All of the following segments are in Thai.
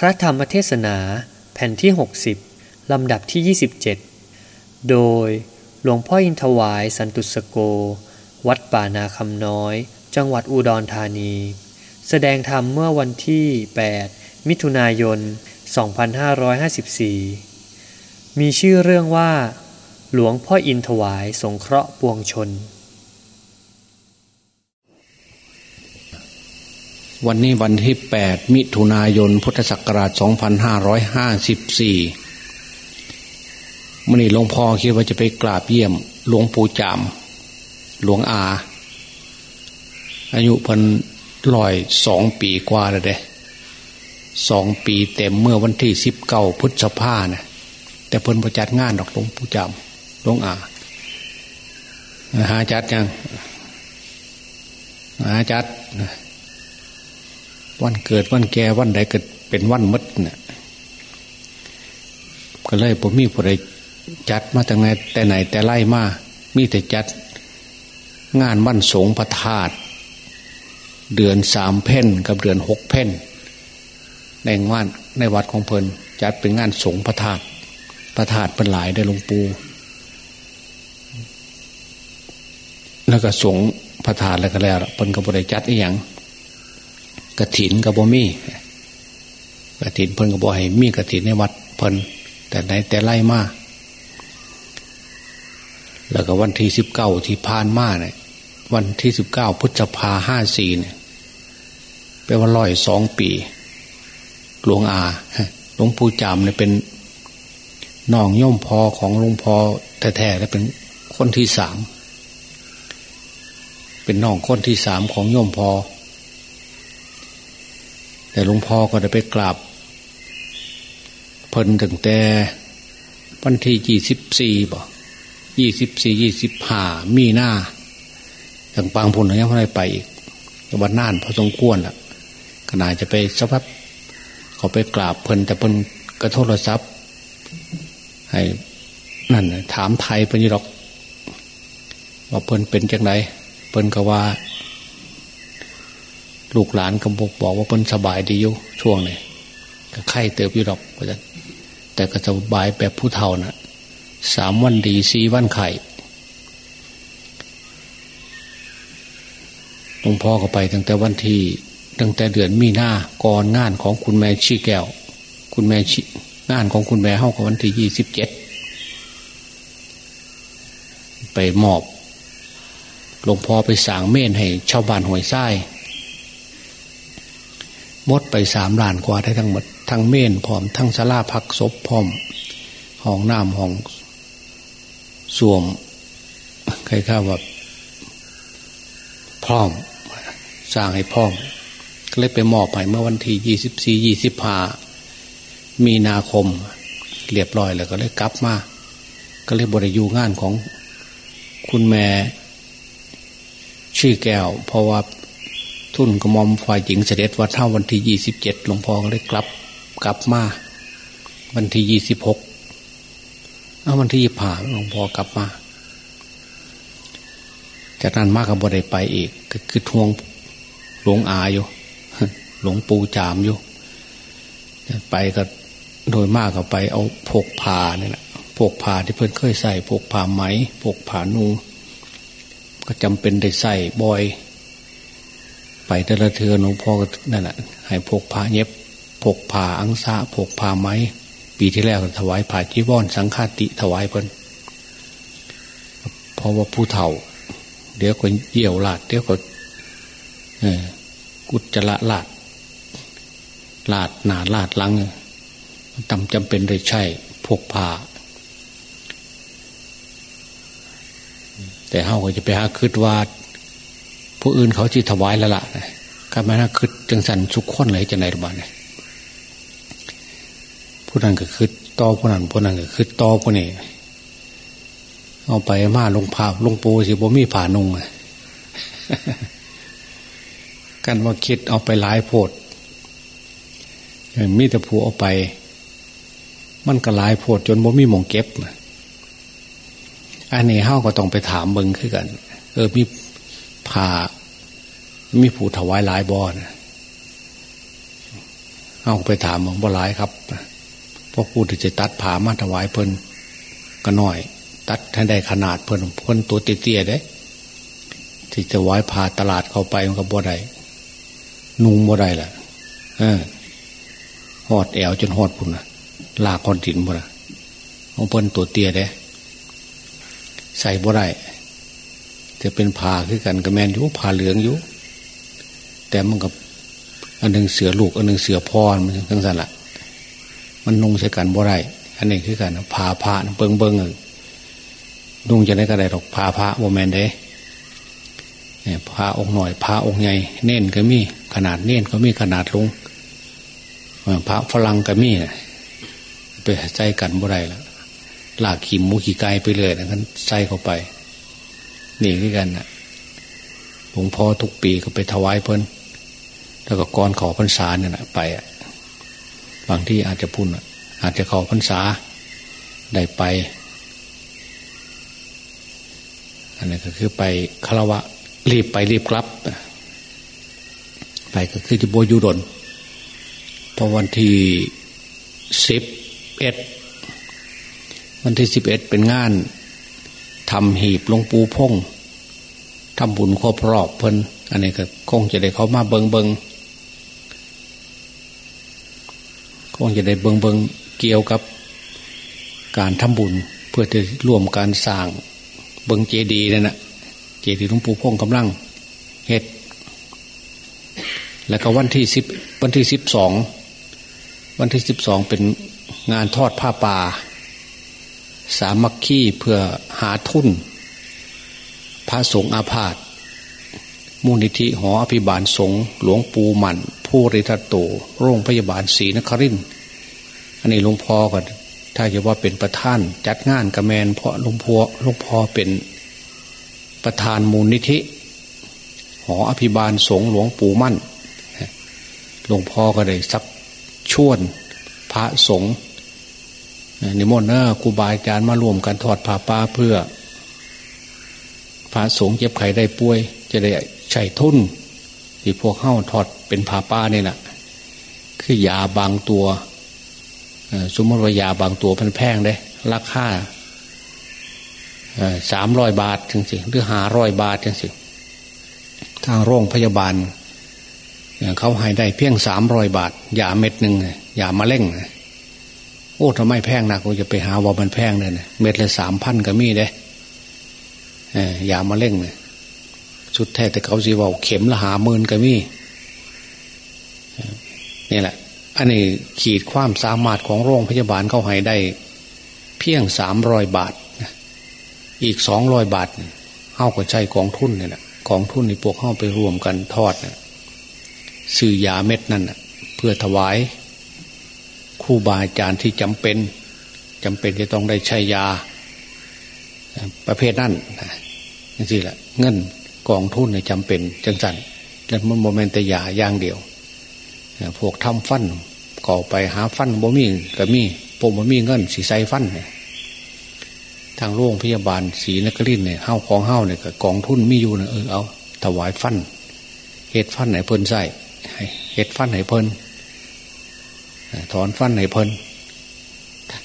พระธรรมเทศนาแผ่นที่ 60 ลำดับที่ 27 โดยหลวงพ่ออินทวายสันตุสโก วัดป่านาคำน้อย จังหวัดอุดรธานี แสดงธรรมเมื่อวันที่ 8 มิถุนายน 2554 มีชื่อเรื่องว่า หลวงพ่ออินทวายสงเคราะห์ปวงชน วันนี้วันที่ 8 มิถุนายน พุทธศักราช 2554มื่อนี้หลวงพ่อคิดว่าจะไปกราบเยี่ยม หลวงปู่จาม หลวงอา อายุพันลอยสองปีกว่าแล้วเด้สองปีเต็มเมื่อวันที่สิบเก้าพฤษภาเนี่ยแต่เพิ่นประจัดงานดอกหลวงปู่จามหลวงอาหาจัดยังหาจัด วันเกิดวันแก่วันใดเกิดเป็นวันมดเนี่ยก็เลยผมมีผู้ใดจัดมาแต่ไหนแต่ไหนแต่ไล่มา มีแต่จัด งานวันสงพระธาตุเดือนสามเพ่นกับเดือนหกเพ่นในงานในวัดของเพลินจัดเป็นงานสงพระธาตุพระธาตุเป็นหลายได้หลวงปูแล้วก็สงพระธาตุแล้วก็แล้วเพิ่นก็บริจัดอีหยัง กระถินกับบ่มีกระถินเพิ่นก็บ่ให้มีกระถินในวัดเพิ่นแต่ไหนแต่ไล่มาแล้วก็วันที่สิบเก้าที่ผ่านมาเนี่ยวันที่สิบเก้าพฤษภาห้าสี่เนี่ยเป็นวันร้อยสองปี หลวงอาหลวงปู่จามเนี่ยเป็นน้องย่อมพอของหลวงพ่อแท้ๆและเป็นคนที่สามเป็นน้องคนที่สามของย่อมพอ แต่หลวงพ่อก็ได้ไปกราบเพิ่นถึงแต่วันที่ยี่สิบสี่บ่ยี่สิบสี่ยี่สิบห้ามีหน้าอย่างปางพลยังไม่ได้ไปอีกวันน่านพอสมควรละขนาดจะไปสักพักเขาไปกราบเพิ่นแต่เพิ่นกระโทรศัพท์ให้นั่นถามไทยเพิ่นยี่หรอกว่าเพิ่นเป็นจังไรเพิ่นก็ว่า ลูกหลานกำบอกบอกว่าเพิ่นสบายดีอยู่ช่วงนี้ก็ไข้เติบอยู่หรอกแต่ก็สบายแบบผู้เฒ่านะ่ะสามวันดีสี่วันไข่หลวงพ่อก็ไปตั้งแต่วันที่ตั้งแต่เดือนมีนาก่อนงานของคุณแม่ชีแก้ว คุณแม่ชีงานของคุณแม่เข้ากับวันที่ยี่สิบเจ็ดไปมอบหลวงพ่อไปสางเม่นให้ชาวบ้านหวยไส้ มดไปสามล้านกว่าได้ทั้งหมด ทั้งเมนพร้อม ทั้งสลาพักศพพร้อมห้องน้ำห้องสวมใครข้าว่าพร้อม สร้างให้พร้อม ก็เลยไปมอบไปเมื่อวันที่ยี่สิบสี่ยี่สิบห้ามีนาคม เรียบร้อยแล้วก็เลยกลับมา ก็เลยบริยูงานของคุณแม่ชื่อแก้ว เพราะว่า ทุนกระมอมฝ่ายหญิงเสด็จวัดเท่าวันที่ยี่สิบเจ็ดหลวงพ่อก็เลยกลับกลับมา วันที่ยี่สิบหกเอาวันที่ยี่ผ่าหลวงพ่อกลับมา จากนั้นมากกับบได้ไปอีก ก็คือทวงหลวงอาอยู่หลวงปู่จามอยู่ไปก็โดยมากก็ไป เอาพกผ้าเนี่ยแหละพกผ้าที่เพื่อนเคยใส่พกผ้าไหมพกผ้านูก็จำเป็นได้ใส่บ่อย ไปแต่ละเทือหลวงพ่อก็นั่นแหละให้พกผ้าเย็บพกผ้าอังสะพกผ้าไหมปีที่แล้วถวายผ่าจีวรสังฆาติถวายเพิ่นเพราะว่าผู้เฒ่า เดี๋ยวก็เยี่ยวลาดเดี๋ยวก็กุจละลาดลาดหนาลาดลังตำจำเป็นเลยใช่พกผ่าแต่เฮาก็จะไปหาคืดว่า ผู้อื่นเขาจีถวายแล้วล่ะก็ไม่น่าคืดจังสันสุขคนเลยจะไหนบ้างเนี่ยผู้นั้นก็คือต่อผู้นั้นผู้นั้นก็คือต่อผู้นี้เอาไปมาลงผาลงปูสิบ่มีผ่านุงกันว่าคิดเอาไปหลายโพดมีแต่ผู้เอาไป มันก็หลายโพดจนบ่มีหมองเก็บอันนี้เฮาก็ต้องไปถามเบิงขึ้นกัน เออมี ผ่ามีผู้ถวายหลายบ่อนเอาไปถามมองบ่หลายครับพราะผู้ที่จะตัดผ่ามาถวายเพิ่นก็น้อย ตัดให้ได้ขนาดเพิ่นเพิ่นตัวเตี้ยๆได้ที่จะไว้ผ่าตลาดเข้าไปมันก็บ่ได้นุ่งบ่ได้แหละเออหอดแอวจนหอดพุ่นนะลากคอนดินบ่ละของเพิ่นตัวเตี้ยได้ใส่บ่ได้ จะเป็นผ่าคือกันกับแมนอยู่ผ่าเหลืองอยู่แต่มันกับอันหนึ่งเสือลูกอันหนึ่งเสือพรมันทั้งสันละมันนุ่งใช้กันบ่ได้อันนี้คือกันผ่าพระเบิงเบิงนุ่งจะได้ก็ไดหรอกผ่าพระโมแมนเด้พระองค์หน่อยพระองค์ใหญ่เน้นก็มีขนาดเน้นก็มีขนาดลงพระฝรั่งก็มีไปใจกันบ่ได้ละลากขีมมูขี่ไก่ไปเลยนะกันใส่เข้าไป นี่คือกันนะหลวงพ่อทุกปีก็ไปถวายเพิ่นแล้วก็กรขอพรรษาเนี่ยนะไปบางที่อาจจะพุ่นอาจจะขอพรรษาได้ไป อันนี้ก็คือไปคารวะ รีบไปรีบกลับ ไปก็คือจะโบยุดนพอวันที่สิบเอ็ดวันที่สิบเอ็ดเป็นงาน ทำหีบลงปูพงทำบุญครบรอบเพิ่นอันนี้ก็คงจะได้เขามาเบิงเบิงคงจะได้เบิงเบิงเกี่ยวกับ การทำบุญเพื่อจะร่วมการสร้างเบิงเจดีนั่นนะเจดีหลวงปู่พงกำลังเฮ็ดแล้วก็วันที่สิบวันที่สิบสองวันที่สิบสองเป็นงานทอดผ้าป่า สามัคคีเพื่อหาทุน พระสงฆ์อาพาธมูลนิธิหออภิบาลสงฆ์หลวงปู่หมันผู้ริทัตโต โรงพยาบาลศรีนครินอันนี้หลวงพ่อก็ถ้าจะว่าเป็นประธานจัดงานกระแมนเพราะหลวงพ่อหลวงพ่อเป็นประธานมูลนิธิ หออภิบาลสงฆ์หลวงปู่มั่นหลวงพ่อก็ได้ซับชวนพระสงฆ์ นิมนต์เนอครูบาอาจารย์มารวมกันทอดผ้าป่าเพื่อพระสงฆ์เจ็บไข้ได้ป่วย จะได้ใช้ทุนที่พวกเข้าถอดเป็นผ้าป่านี่แหละคือยาบางตัวสมมติว่ายาบางตัวพันแพงได้ราคาสามร้อยบาทจริงๆหรือห้าร้อยบาทจริงๆทางโรงพยาบาลเขาให้ได้เพียงสามร้อยบาทยาเม็ดหนึ่งยามาเล่ง โอ้ทำไมแพงนักกูจะไปหาว่ามันแพงเลยเม็ดละสามพันก็มีเด้ยามาเล่งเนี่ยชุดแท้แต่เขาสิว่าเข็มละหาหมื่นก็มีนี่แหละ อันนี้ขีดความสามารถของโรงพยาบาลเขาให้ได้ เพียงสามร้อยบาทอีกสองร้อยบาทเข้ากับใจกองทุนเนี่ยนะกองทุนในพวกเข้าไปรวมกันทอดซื้อยาเม็ดนั่นเพื่อถวาย รูบาอาจารย์ที่จำเป็นจำเป็นจะต้องได้ใช้ยา ประเภทนั่นนี่สิแหละเงินกองทุนเนี่ยจำเป็นจังสันแล้วมันโมเมนต์ยาอย่างเดียวพวกทำฟันก่อไปหาฟันบ่มีก็มีปมบ่มีเงินสีใสฟันเนี่ยทางโรงพยาบาลศรีนครินเนี่ยเฮ้าของเฮ้าเนี่ยกองทุนมีอยู่นะเออเอาถวายฟันเฮ็ดฟันไหนเพิ่นใส่เฮ็ดฟันไหนเพิ่น ถอนฟันไหนเพิ่น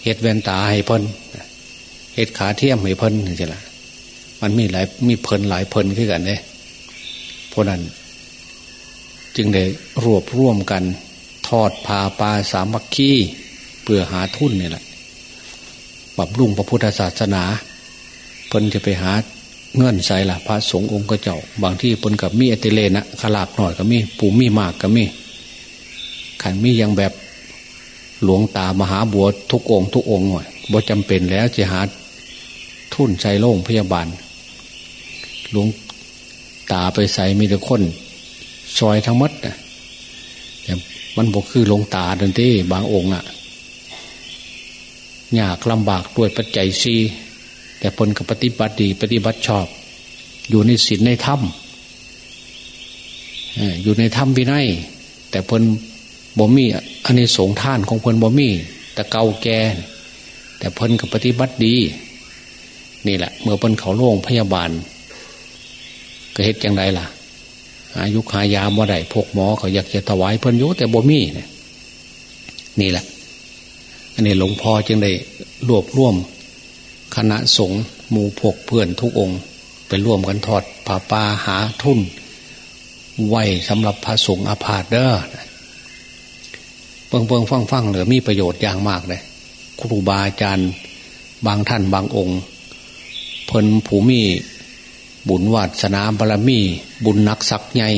เฮ็ดแว่นตาให้เพิ่นเฮ็ดขาเทียมให้เพิ่นนี่สิละมันมีหลายมีเพิ่นหลายเพิ่นขึ้นกันเนี่ยเพราะนั้น จึงได้รวบร่วมกัน ทอดพาปลาสามัคคีเพื่อหาทุนนี่แหละปรับรุ่งพระพุทธศาสนาเพิ่นจะไปหาเงื่อนใส่ละพระสงฆ์องค์ก็เจ้า บางที่เพิ่นกับมีอติเลนะขลาบหน่อยก็มีปูมีมากก็มีขันมียังแบบ หลวงตามหาบัวทุกองทุกองหน่อยบ่จำเป็นแล้วจะหาทุ่นใส่โรงพยาบาล หลวงตาไปใส่มีแต่คนซอยทั้งมัดนะแต่มันบอกคือหลวงตาเดินที่บางองค์อะยากลำบากด้วยปัจจัยซีแต่ผลกับปฏิบัติดี ปฏิบัติชอบ อยู่ในศีลในธรรมอยู่ในธรรมวินัยแต่ผล บ่มีอันนี้สงท่านของเพลบ่มีแต่เก่าแก่แต่เพลกับปฏิบัติดี นี่แหละ เมื่อเพลเขาโล่งพยาบาล ก็เฮ็ดอย่างไรล่ะ อายุขายามว่าใดพกหมอเขาอยากจะถวายเพิ่นยุแต่บ่มีเนี่ยนี่แหละ อันนี้หลวงพ่อจึงได้รวบรวม คณะสงฆ์หมู่พกเพื่อนทุกองค์ ไปร่วมกันทอดผ้าป่าหาทุนไว้สำหรับพระสงฆ์อาพาธเด้อ เปิงเปิงฟังฟังเหลือมีประโยชน์อย่างมากเลยครูบาอาจารย์บางท่านบางองค์เพิ่นผูมีบุญวัดสนามบารมี บุญนักศักใหญ่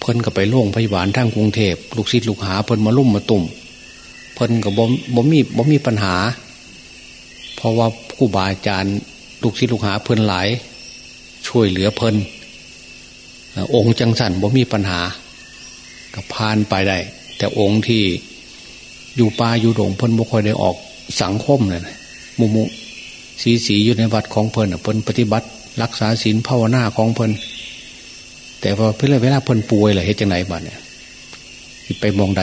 เพิ่นก็ไปโรงพยาบาลทั้งกรุงเทพลูกศิษย์ลูกหาเพิ่นมาลุ่มมาตุ่มเพิ่นก็บ่บ่มีบ่มีปัญหา เพราะว่าครูบาอาจารย์ลูกศิษย์ลูกหาเพิ่นหลาย ช่วยเหลือเพิ่นองค์จังสันบ่มีปัญหาก็ผ่านไปได้ แต่องค์ที่อยู่ป่าอยู่ดงเพิ่นบ่ค่อยได้ออกสังคมเลยมุมุสีสีอยู่ในวัดของเพิ่นเพิ่นปฏิบัติ รักษาศีลภาวนาของเพิ่นแต่พอเพื่อเวลาเพิ่นป่วยเลยเหตุจังไหนบ้างเนี่ยไปมองใด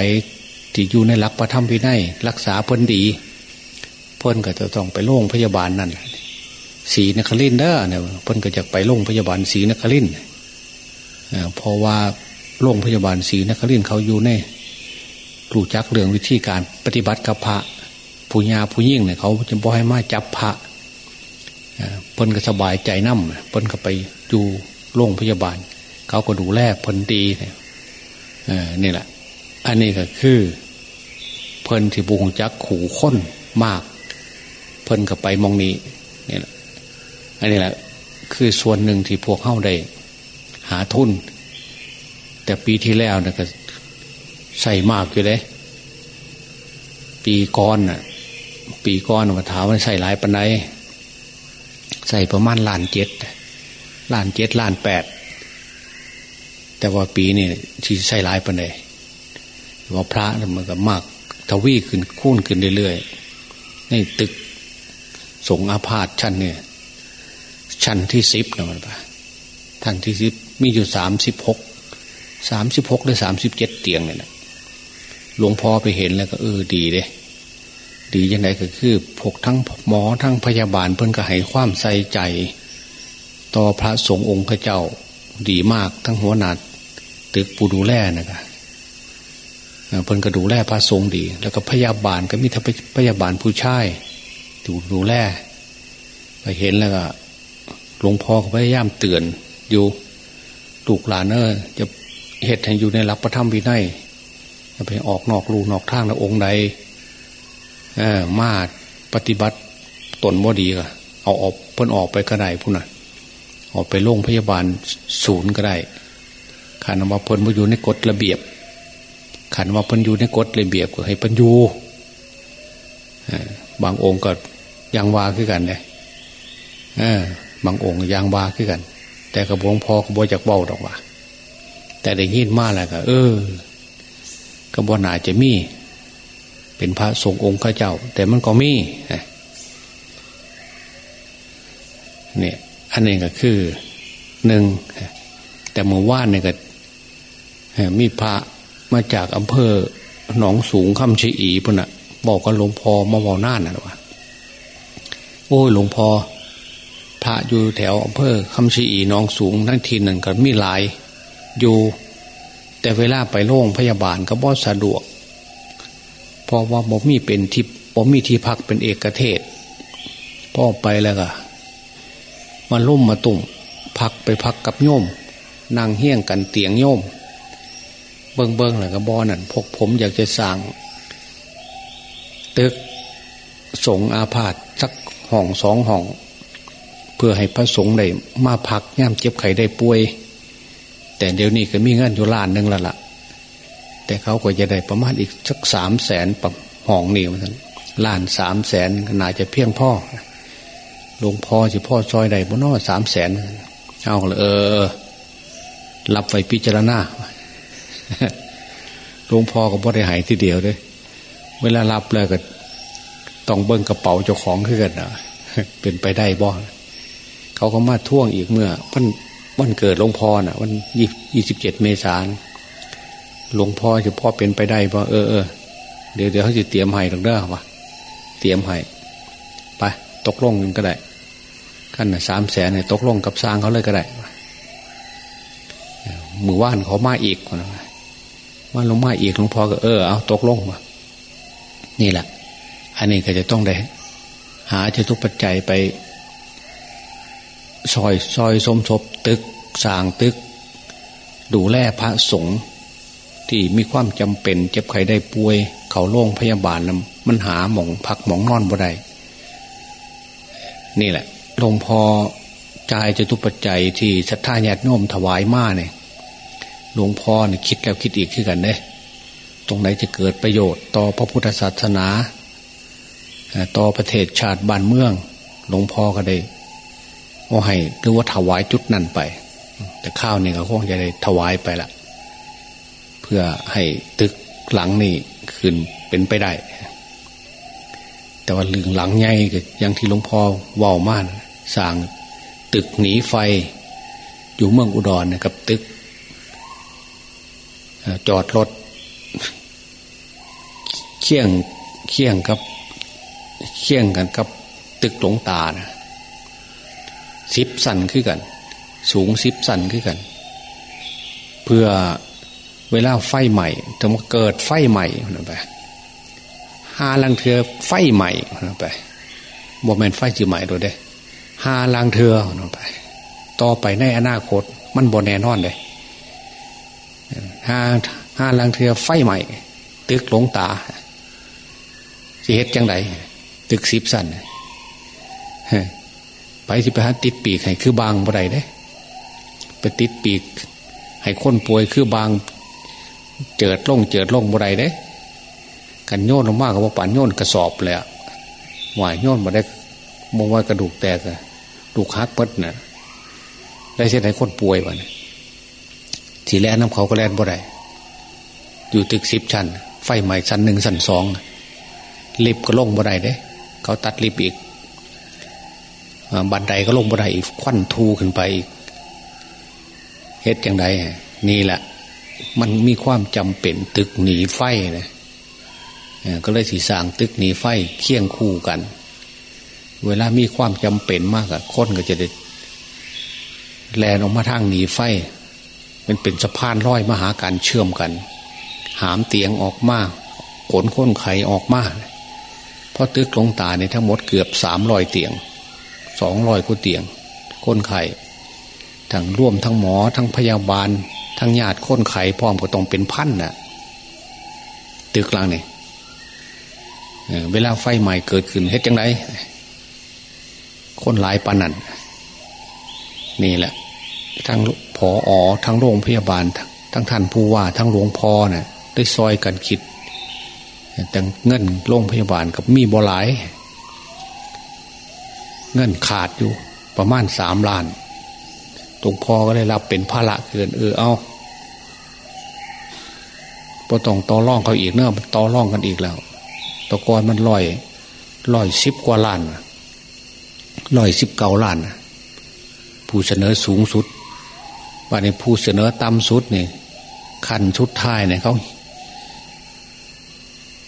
ที่อยู่ในหลักประธรรมพินัยรักษาเพิ่นดีเพิ่นก็จะต้องไปโรงพยาบาลนั่นสีนครินเด้อเนี่ยเพิ่นก็จะไปโรงพยาบาลสีนครินเพราะว่าโรงพยาบาลศรีนครินเขาอยู่ใน รู้จักเรื่องวิธีการปฏิบัติกับพระผู้ญาผู้ยิ่งเนี่ยเขาจะบ่ให้มาจับพระเพิ่นก็สบายใจนั่มเพิ่นก็ไปอยู่โรงพยาบาล เขาก็ดูแลเพิ่นดีเนี่ยนี่แหละ อันนี้ก็คือ เพิ่นที่บุงจักขู่ค้นมาก เพิ่นก็ไปมองนี้นี่แหละอันนี้แหละ คือส่วนหนึ่งที่พวกเข้าได้หาทุน แต่ปีที่แล้วเนี่ยก็ ใส่มากอยู่เลย ปีก้อนน่ะ ปีก้อนมาถามว่าใส่หลายปันไดใส่ประมาณล้านเจ็ดล้านเจ็ดล้านแปดแต่ว่าปีนี้ที่ใส่หลายปันไดว่าพระมันก็มากทวีขึ้นคูนขึ้นเรื่อยๆในตึกสงอาพาธชั้นเนี่ย ชั้นที่สิบนะมันปะท่านที่สิบมีอยู่สามสิบหกสามสิบหกหรือสามสิบเจ็ดเตียงเนี่ย หลวงพ่อไปเห็นแล้วก็เออดีเลยดียังไงก็คือพวกทั้งหมอทั้งพยาบาลเพิ่นก็ให้ความใส่ใจ ต่อพระสงฆ์องค์เจ้าดีมากทั้งหัวหนาตึกปูดูแลนะครับเพิ่นก็ดูแลพระสงฆ์ดี แล้วก็พยาบาลก็มีทั้งพยาบาลผู้ชายดูดูแลไปเห็นแล้วก็หลวงพ่อก็พยายามเตือนอยู่ลูกหลานเออจะเหตุให้อยู่ในหลักประธรรมวินัย ไปออกนอกลูนอกทางแล้วองค์ใดมาปฏิบัติตนบ่ดีก็เอาออกเพิ่นออกไปก็ได้พุ่นน่ะออกไปโรงพยาบาลศูนย์ก็ได้ขันว่าเพิ่นมาอยู่ในกฎระเบียบขันว่าเพิ่นอยู่ในกฎระเบียบก็ให้เพิ่นอยู่บางองค์ก็ยังวาขึ้นกันเลยบางองค์ยังวาขึ้นกัน แต่กระบวงพอกระบวจากเบาดอกว่า แต่ได้ยินมาแล้วก็ เออ กระบวนหนาจะมี เป็นพระสงฆ์องค์ข้าเจ้า แต่มันก็มีเนี่ยอันนี้ก็คือหนึ่งแต่เมื่อว่านเนี่ยก็มีพระมาจากอำเภอหนองสูงคำชีอีพุ่นอะบอกกับหลวงพ่อมาบอกน่านนะว่าโอ้ยหลวงพ่อพระอยู่แถวอำเภอคำชีอีหนองสูงทั้งทีหนึ่งก็มีหลายอยู่ แต่เวลาไปโรงพยาบาลก็บ่สะดวก เพราะว่าบ่มีเป็นที่บ่มีที่พักเป็นเอกเทศพ่อไปแล้วก็มาล่มมาตุ่มพักไปพักกับโยมนางเฮี้ยงกันเตียงโยม เบิ้งเบิ้งแล้วก็บอนั่นพวกผมอยากจะสั่งตึกสงอาพาธสักห้องสองห้อง เพื่อให้พระสงฆ์ได้มาพักย่ำเจ็บไข้ได้ป่วย แต่เดี๋ยวนี้ก็มีเงินอยู่ล้านหนึ่งแล้วล่ะ แต่เขาก็จะได้ประมาณอีกสักสามแสนปัห้องนี่มันล้านสามแสนน่าจะเพียงพ่อหลวงพ่อสิพ่อซอยใดบนนอสามแสนเอาเลยเออ รับไฟพิจารณาหลวงพ่อก็บ่ได้หายทีเดียวเลยเวลารับแล้วก็ต้องเบิ้งกระเป๋าเจ้าของขึ้นกันนะเป็นไปได้บ่เขาก็มาท่วงอีกเมื่อวัน วันเกิดหลวงพ่อน่ะ วันยี่สิบเจ็ดเมษายนหลวงพ่อจะพ่อเป็นไปได้ป่ะเออเออเดี๋ยวเดี๋ยวเขาจะเตรียมให้ตรงเด้อวะเตรียมให้ไปตกลงกันก็ได้ขั้นสามแสนเนี่ยตกลงกับสร้างเขาเลยก็ได้มือว่านเขามาอีกนะว่าลงมาอีกหลวงพ่อก็เออเอาตกลงมานี่แหละ อันนี้ก็จะต้องได้ หาจตุปัจจัยไป ซอยซอยสมทบตึกสร้างตึก ดูแลพระสงฆ์ที่มีความจำเป็นเจ็บไข้ได้ป่วย เขาโรงพยาบาลนมันหาหมองพักหมองนอนบ่ได้นี่แหละหลวงพ่อจายจตุปัจจัยที่ศรัทธาญาติโยมถวายมาเนี่ยหลวงพ่อเนี่ยคิดแล้วคิดอีกขึ้นกันเนี่ยตรงไหนจะเกิดประโยชน์ ต่อพระพุทธศาสนา ต่อประเทศชาติบ้านเมือง หลวงพ่อก็ได้ ว่าให้หรือว่าถวายจุดนั้นไป แต่ข้าวนี่ก็คงจะได้ถวายไปละเพื่อให้ตึกหลังนี่ขึ้นเป็นไปได้ แต่ว่าลืงหลังใหญ่ก็ยังที่หลวงพ่อว่าวมากสร้างตึกหนีไฟ อยู่เมืองอุดรนะครับตึก จอดรถเคี่ยงเคี่ยงกับเคี่ยงกันกับตึกหลงตานะ สิบสันขึ้นกัน สูงสิบสันขึ้นกัน เพื่อเวลาไฟใหม่ถ้าเกิดไฟใหม่ไปหาลังเทือไฟใหม่ไปบมเมนไฟจีใหม่โดยเด้หาลังเทือไป ต่อไปในอนาคต มันบนแน่นอนเลยหาหาลังเทือไฟใหม่ ตึกหลงตาสิเฮ็ดจังไดตึกสิบสัน ไปที่ไปหาติดปีกให้คือบางบ่ได้เด้ไปติดปีก ให้คนป่วยคือบาง เจิดล่งเจิดล่งบ่ได้เด้กันโยนลงมากกับว่าป่านโยนกระสอบเลยอะหวายโยนมาได้มองว่ากระดูกแตกอะดูกฮักเปิดนะได้เช่นไหนคนป่วยวะเนี่ยทีแรกน้ำเขาก็แล่นบ่ได้อยู่ตึกสิบชั้น ไฟใหม่ชั้นหนึ่งชั้นสองลิฟก็ลงบ่ได้เด้ เขาตัดลิฟอีก บันไดก็ลงบ่ไดอีกควันทูขึ้นไปอีกเฮ็ดอย่างไรนี่แหละ มันมีความจำเป็นตึกหนีไฟนะก็เลยสีสางตึกหนีไฟเคี่ยงคู่กัน เวลามีความจำเป็นมากอะคนก็จะได้แลนออกมาทางหนีไฟ มันเป็นสะพานร้อยมาหาการเชื่อมกัน หามเตียงออกมาขนค้นไขออกมาเพราะตึกลงตาในทั้งหมดเกือบสามรอยเตียง สองรอยกูเตียงค้นไข่ทั้งร่วมทั้งหมอทั้งพยาบาล ทั้งญาติค้นไข่พร้อมก็ต้องเป็นพันน่ะ ตึกกลางเนี่ยเวลาไฟใหม่เกิดขึ้นเฮ็ดจังไรคนหลายปานันนี่แหละ ทั้งผออทั้งโรงพยาบาล ทั้งท่านผู้ว่า ทั้งหลวงพ่อเนะ่ยได้ซอยกันคิดแต่เงินโรงพยาบาลกับมีบ่หลาย เงินขาดอยู่ ประมาณสามล้านตรงพ่อก็ได้รับเป็นภาระเกินเออเอาพอต้องต่อร่องเขาอีกเนอะต่อร่องกันอีกแล้วตะกอนมันลอยลอยสิบกว่าล้านลอยสิบเก้าล้านผู้เสนอสูงสุดว่าในผู้เสนอต่ำสุดนี่ขันชุดท้ายเนี่ยเขา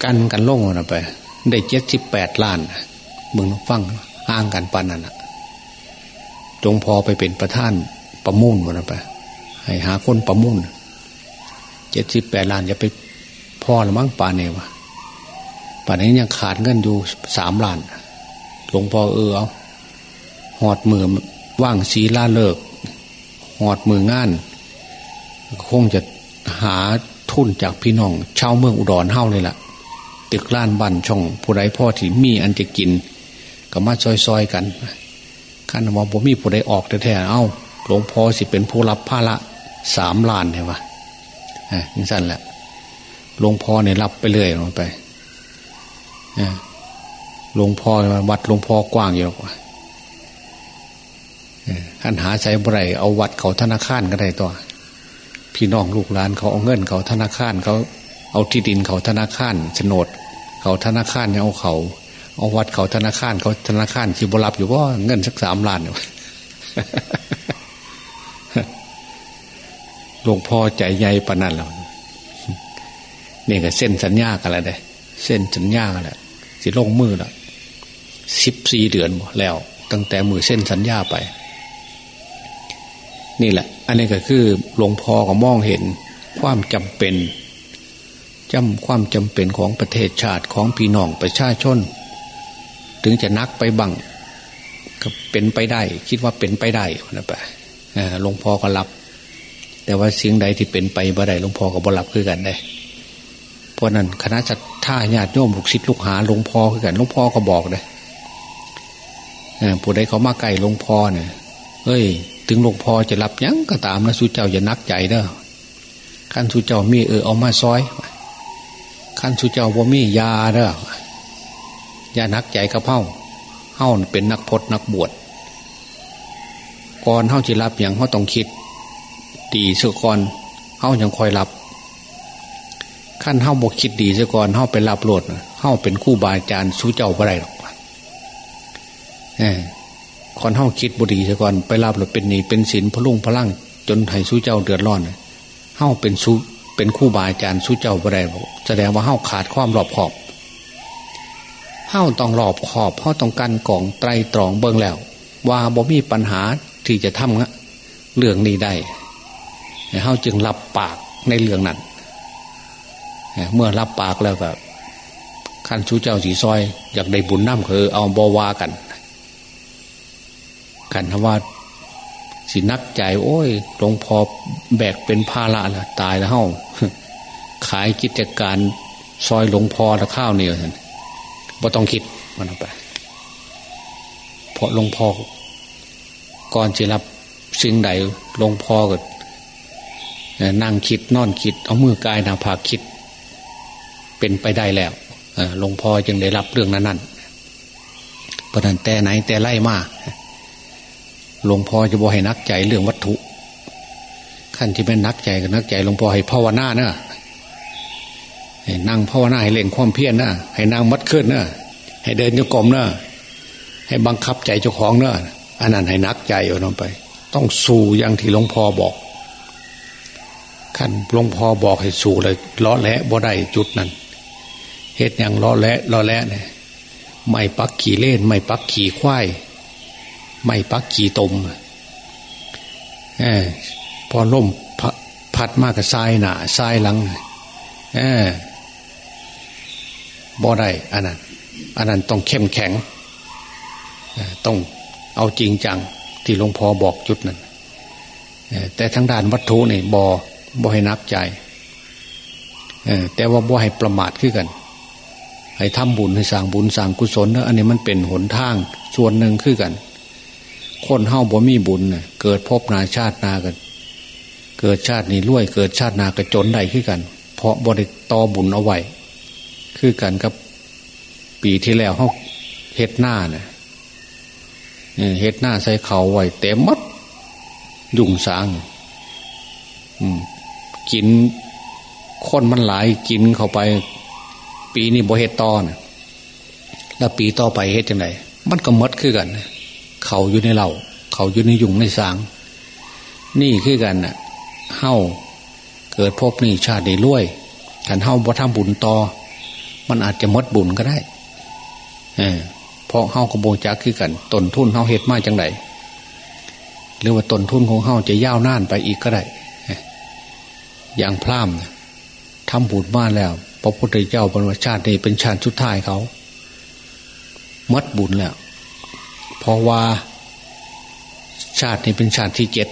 กันกันล่งนะไป ได้เจ็ดสิบแปดล้านมึงฟัง อ้างกันปันนั่นจงพอไปเป็นประธานประมุ่นนะไปให้หาคนประมุ่นเจ็ดสิบแปดล้านจะไปพ่อละมั้งป่านเนี่ยวะป่านนี้ยังขาดเงินอยู่สามล้านหลวงพ่อเออเอาหอดมือว่างสีล่าเลิกหอดมืองาน คงจะหาทุนจากพี่น้องชาวเมืองอุดรเฮ้าเลยละ่ะ ตึกล้านบันช่องผู้ใดพ่อที่มีอันจะกิน ก็มาซอยๆกันขันว่าผมมีผู้ใดออกแท้ๆเอ้าหลวงพ่อสิเป็นผู้รับภาระสามล้านเนี่ยวะอ่สั้นแหละหลวงพ่อเนี่ยรับไปเรื่อยลงไปหลวงพ่อวัดหลวงพ่อกว้างอยู่กว่าขันหาใช้บไรเอาวัดเขาธนาคารก็ได้ตัวพี่น้องลูกหลานเขาเอาเงินเขาธนาคารเขาเอาที่ดินเขาธนาคารโฉนด เขาธนาคารเนี่ยเอาเขา เอาวัดเขาธนาคารเขาธนาคารที่บรับอยู่ว่าเงินสักสามล้านหลวงพ่อใจใหญ่ปนนั้นแล้วนี่ก็เส้นสัญญากันแล้วเด้เส้นสัญญากันแล้วสิลงมือละสิบสี่เดือนแล้ว ตั้งแต่มือเส้นสัญญาไป นี่แหละ อันนี้ก็คือหลวงพ่อก็มองเห็นความจำเป็นจำความจำเป็นของประเทศชาติของพี่น้องประชาชน ถึงจะนักไปบังก็เป็นไปได้ คิดว่าเป็นไปได้นะไปหลวงพ่อก็รับ แต่ว่าเสียงใดที่เป็นไปบ่ได้หลวงพ่อก็บ่รับคือกันได้เพราะนั้นคณะจัดท่าญาติโยมลูกศิษย์ลูกหาหลวงพ่อคือกันหลวงพ่อก็บอกเลยผู้ใดเขามาไก่หลวงพ่อเนี่ยเฮ้ย ถึงหลวงพ่อจะรับยังก็ตามนะสุเจ้าอย่านักใจเด้อขั้นสุเจ้ามีเออเอามาซอยขั้นสุเจ้าบ่มียาเด้อ อย่านักใจกับเฮ้าเฮ้าเป็นนักพจนักบวชก่อนเฮ้าจะรับอย่างเฮ้าต้องคิดดีเสียก่อนเฮ้ายังคอยรับขั้นเฮ้าบกคิดดีเสียก่อนเฮ้าไปรับโหลดเฮ้าเป็นคู่บาอาจารย์สุเจ้าอะไรหรอกเออก่อนเฮ้าคิดบุดีเสียก่อนไปรับโหลดเป็นหนีเป็นศีลพลุ่งพลังจนไห้สุเจ้าเดือดร้อนเฮ้าเป็นสุเป็นคู่บาอาจารย์สุเจ้าอะไรแสดงว่าเฮ้าขาดความรอบขอบ เฮ้าต้องรอบขอบเฮ้าต้องการกล่องไตรตรองเบิ้งแล้ว ว่าบ่มีปัญหาที่จะทำเรื่องนี้ได้เฮ้าจึงรับปากในเรื่องนั้นเมื่อรับปากแล้วก็ขั้นชูเจ้าสีซอย อยากได้บุญน้ำคือเอาบวากันกันทว่าสินักใจ โอ้ยหลวงพอแบกเป็นภาระละตายแล้วเฮ้าขายกิจการซอยหลวงพอละข้าวเนี่ยท่าน บ่ต้องคิดมันไปเพราะหลวงพ่อก่อนจะรับสิ่งใดหลวงพ่อก็นั่งคิดนอนคิด เอามือกายนาผากคิด เป็นไปได้แล้วหลวงพ่อจึงได้รับเรื่องนั้นนั่นเพระนั้นแต่ไหนแต่ไล่มาหลวงพ่อจะบอกให้นักใจเรื่องวัตถุขั้นที่เป็นนักใจกับนักใจหลวงพ่อให้ภาวนาเนอะ นั่งภาวนาให้เล่งความเพียรนะให้นั่งมัดขึ้นนะให้เดินโยกมเนะให้บังคับใจเจ้าของเนอะอันนั้นให้นักใจเอาลงไป ต้องสู่อย่างที่หลวงพ่อบอกขั้นหลวงพ่อบอกให้สู่เลยล้อแหละบ่ได้จุดนั้นเหตุอย่างล้อแหละล้อแหละเนี่ยไม่ปักขี่เล่น ไม่ปักขี่ควายไม่ปักขี่ตมอพอล่มพัดมากกับทรายหนาทรายหลังอ บ่ได้อันนั้นอันนั้นต้องเข้มแข็ง ต้องเอาจริงจังที่หลวงพ่อบอกจุดนั้น แต่ทั้งด้านวัตถุนี่บอบอให้นับใจ แต่ว่าบ่ให้ประมาทขึ้นกัน ให้ทำบุญให้สร้างบุญสร้างกุศลนะอันนี้มันเป็นหนทางส่วนหนึ่งขึ้นกัน คนเฮ้าบ่มีบุญเกิดพบนาชาตินากัน เกิดชาตินี้รวยเกิดชาตินากระจนได้ขึ้นกัน เพราะบริตอบุญเอาไว้ คือกันกับปีที่แล้วเขาเฮ็ดหน้าเนี่ยเฮ็ดหน้าใส่เขาไว้เต็มมัดยุ่งสางกินคนมันหลายกินเข้าไป ปีนี้บ่เฮ็ดตอนแล้วปีต่อไปเฮ็ดจังไงมันก็มดคือกันเขาอยู่ในเรา เขาอยู่ในยุงในสาง นี่คือกันน่ะเฮ้าเกิดพบนี่ชาติได้รวยกันเฮ้าบ่ทำบุญต่อ มันอาจจะมดบุญก็ได้เออเพราะเฮ้ากระโบจักคือกันต้นทุนเฮ้าเฮ็ดมาจังไดหรือว่าต้นทุนของเฮ้าจะยาวนานไปอีกก็ได้อย่างพร่ำทำบุญมาแล้วพระพุทธเจ้าบรรชาตินี้เป็นชาติชุดท้ายเขามัดบุญแล้วเพราะว่าชาตินี้เป็นชาติที่เจ็ด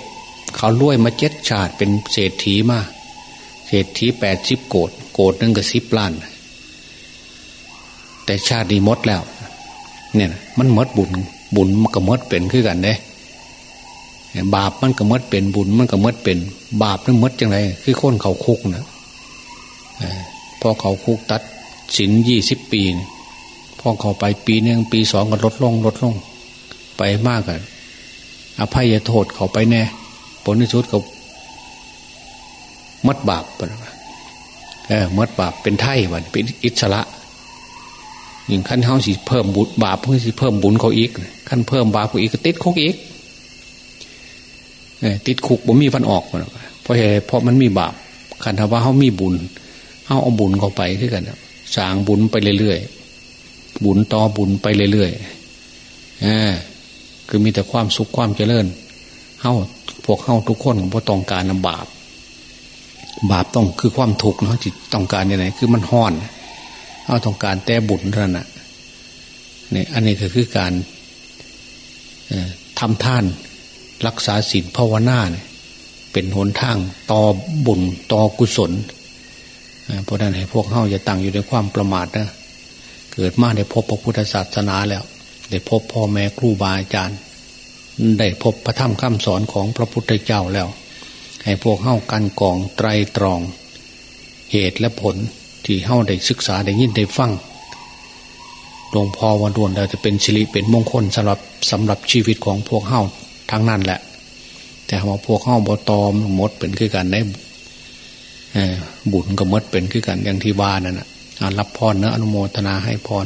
เขาล้วยมาเจ็ดชาติเป็นเศรษฐีมาเศรษฐีแปดสิบโกดโกดนึงกับสิบล้าน แต่ชาตินี้มดแล้ว เนี่ย มันมดบุญ บุญมันก็มดเป็นขึ้นกันเด้บาปมันก็มดเป็นบุญมันก็มดเป็น บาปนั่นมดจังไรคือคนเขาคุกนะพอเขาคุกตัดสินยี่สิบปีพอเขาไปปีหนึ่งปีสองก็ลดลงลดลง ไปมากกันอภัยโทษเขาไปแน่ผลที่สุดเขามดบาปเออมดบาปเป็นไถ่วันเป็นอิสระ ย่างขั้นเขาสิเพิ่มบุญบาปเพื่อสิเพิ่มบุญเขาอีกขั้นเพิ่มบาปเขาอีกก็ติดคุกอีกติดคุกบ่มีฟันออกเพราะเหตุเพราะมันมีบาปคันถ้าว่าเขามีบุญเขาเอาบุญเข้าไปขึ้นกันสางบุญไปเรื่อยๆบุญต่อบุญไปเรื่อยๆอคือมีแต่ความสุขความเจริญเฮ้าพวกเฮ้าทุกคนของพระต้องการบาป บาปต้องคือความทุกข์เนาะจิตต้องการยังไงคือมันห้อน เอาต้องการแต่บุญเท่านั้นนี่อันนี้ก็คือการทำท่านรักษาศีลภาวนาเนี่ยเป็นหนทางต่อบุญต่อกุศลเพราะนั้นให้พวกเข้าจะตั้งอยู่ในความประมาทนะเกิดมาได้พบพระพุทธศาสนาแล้ว ได้พบพ่อแม่ครูบาอาจารย์ ได้พบพระธรรมคำสอนของพระพุทธเจ้าแล้ว ให้พวกเข้ากันกองไตรตรอง เหตุและผล ที่เข้าได้ศึกษาได้ยินได้ฟังหลวงพ่อวันดวนเราจะเป็นสิริเป็นมงคลสำหรับสำหรับชีวิตของพวกเข้าทั้งนั้นแหละ แต่ว่าพวกเข้าบตอมมดเป็นคือกันได้บุญก็มดเป็นคือกันอย่างที่ว่านั่นนะรับพรเนื้ออนุโมทนาให้พร